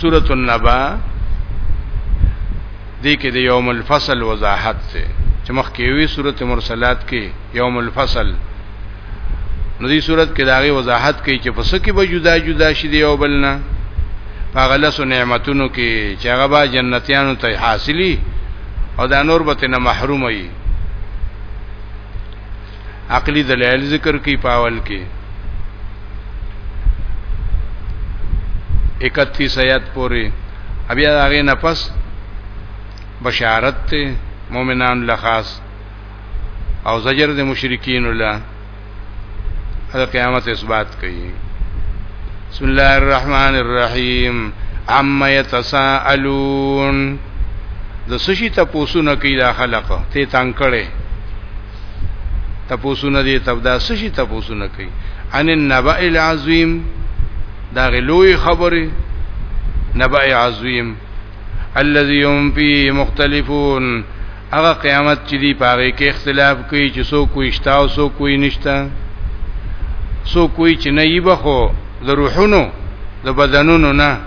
سورۃ النبا دې کې د یوم الفصل وضاحت ته چې مخکې وی سورۃ مرسلات کې یوم الفصل نو دې سورۃ کې داغه وضاحت کوي چې پس کې به جدا جدا شي دی یو بلنه هغه لاسو نعمتونو کې چې هغه به جنتیانو ته حاصلي او دا نور به تنه محروم وي عقلی دلایل ذکر کی پاول کې 31 آیات پورې بیا هغه نفس بشارت ته مؤمنان لخاص او زجر د مشرکین الله د قیامت اثبات کوي بسم الله الرحمن الرحیم عما يتساءلون د سشي تاسو نه کوي دا خلق ته تنگ کړي تپوسونه دي تبدا سشي تپوسونه کوي ان النبأ العظیم دا غلوی خبره نبأ عظیم الذي هم فيه مختلفون هغه قیامت چې دی پاره کې اختلاف کوي چې سو کوی شتا او سو کوی نشتا سو کوی چې نه یبخو د روحونو د بدنونو نه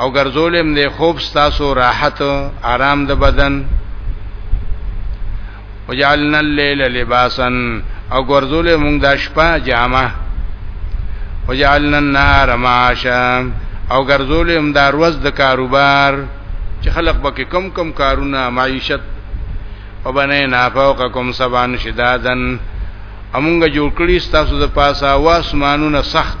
او ګرځولم دې خوب ستاسو راحت آرام د بدن وجعلنا الليل لباسا او ګرځولې موږ د شپه جامه وجعلنا النهار معاشا او ګرځولې موږ د ورځ د کاروبار چې خلق پکې کم کم کارونه معیشت وبنینا فوقکم سبعا شدادا امونګه جوړ کړی ستاسو د پاسه واسمانونه سخت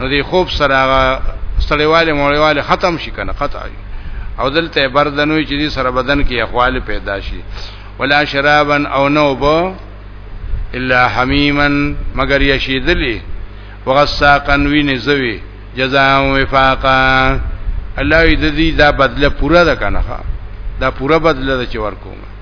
نو دی خوب سره هغه سړیواله موړیواله ختم شي کنه قطع او دلته بردنوي چې دې سره بدن کې اخوال پیدا شي ولا شرابا او نوبه الا حمیما مگر یشیدلی وغساقا وین زوی جزاء وفاقا الله دې دا بدله پورا ده کنه دا پورا بدله ده چې ورکوم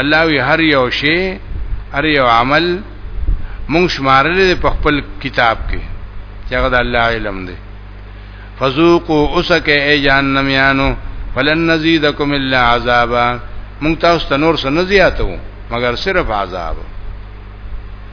الله وی هر یو شی هر یو عمل مونږ شمارلې په خپل کتاب کې چې هغه د الله علم دی فذوقوا اسکه ای جهنم یانو فلن نزيدکم الا عذابا مونږ تاسو ته نور څه نه زیاتو مګر صرف عذاب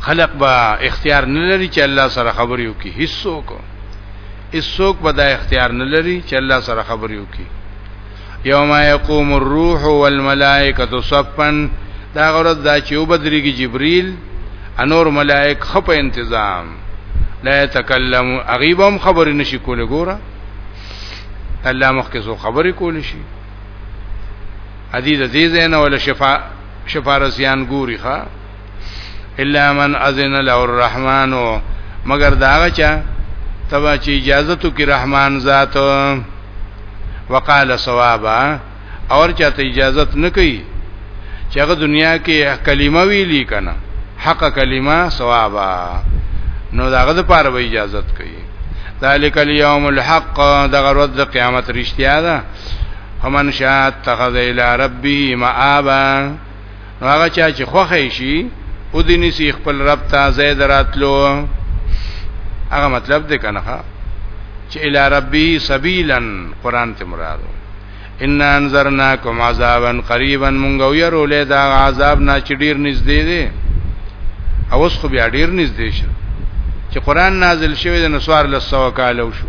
خلق با اختیار نه لري چې الله سره خبرې وکړي هیڅوک هیڅوک به دا اختیار نه لري چې الله سره خبرې وکړي یوم یقوم الروح والملائکه صفا دا غرض دا چې وبدريږي جبريل انور ملائک خپ انتظام لا يتكلم اغيبهم خبر نشي کوله ګوره الله مخکې سو خبرې کول شي حدیث عزیز نه ولا شفاء شفارسیان ګوري ښا الا من اذن له الرحمن مگر داغه چا تبا چې اجازه تو کې رحمان ذات وقال ثوابا اور چاته اجازه نه کوي چې هغه دنیا کې کلمه ویلی کنه حق کلمه ثوابا نو داغه د پاره به اجازه کوي ذالک الیوم الحق دغه ورځ د قیامت رښتیا ده فمن شاء اتخذ الى ربه مآبا نو هغه چا چې خوخه شي او دې نسی خپل رب ته زید راتلو هغه مطلب دې کنه چې الى ربي سبيلا قران ته مراد ان انذرناكم عذابا قريبا مونږ ويرو له دا عذاب نه چې ډیر نږدې دي او اوس خو بیا ډیر نږدې شو چې قران نازل شوی د نسوار لسو کالو شو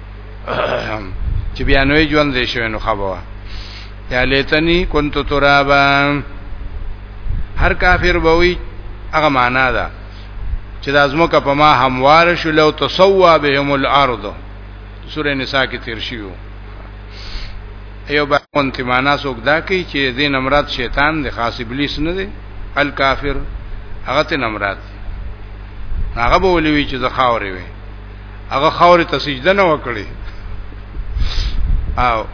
چې بیا نوې ژوند دې شوی نو خبره یا لیتنی كنت ترابا هر کافر بوي هغه معنا ده چې د ازمکه په ما هموار شو لو تسوا بهم الارض سوره نساء کې تیر شیو ایو به مونږ معنا څوک دا کوي چې دین امرات شیطان د خاص ابلیس نه دی الکافر هغه ته امرات هغه به ولوي چې زخاوري وي هغه خاورې ته سجده نه وکړي او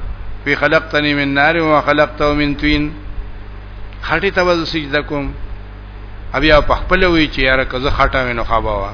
وی خلقتنی من نار و خلقته من طین خټی ته وځ سجده کوم بیا په خپل وی چې یاره که زه خټه وینو خبا وا